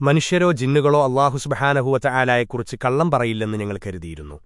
മനുഷ്യരോ ജിന്നുകളോ അള്ളാഹുസുബഹാനഹുവറ്റ ആലായെക്കുറിച്ച് കള്ളം പറയില്ലെന്ന് ഞങ്ങൾ കരുതിയിരുന്നു.